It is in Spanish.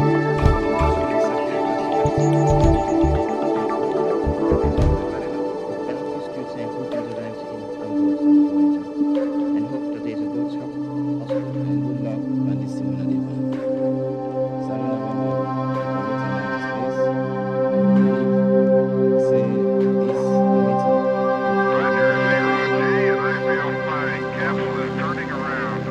嗯。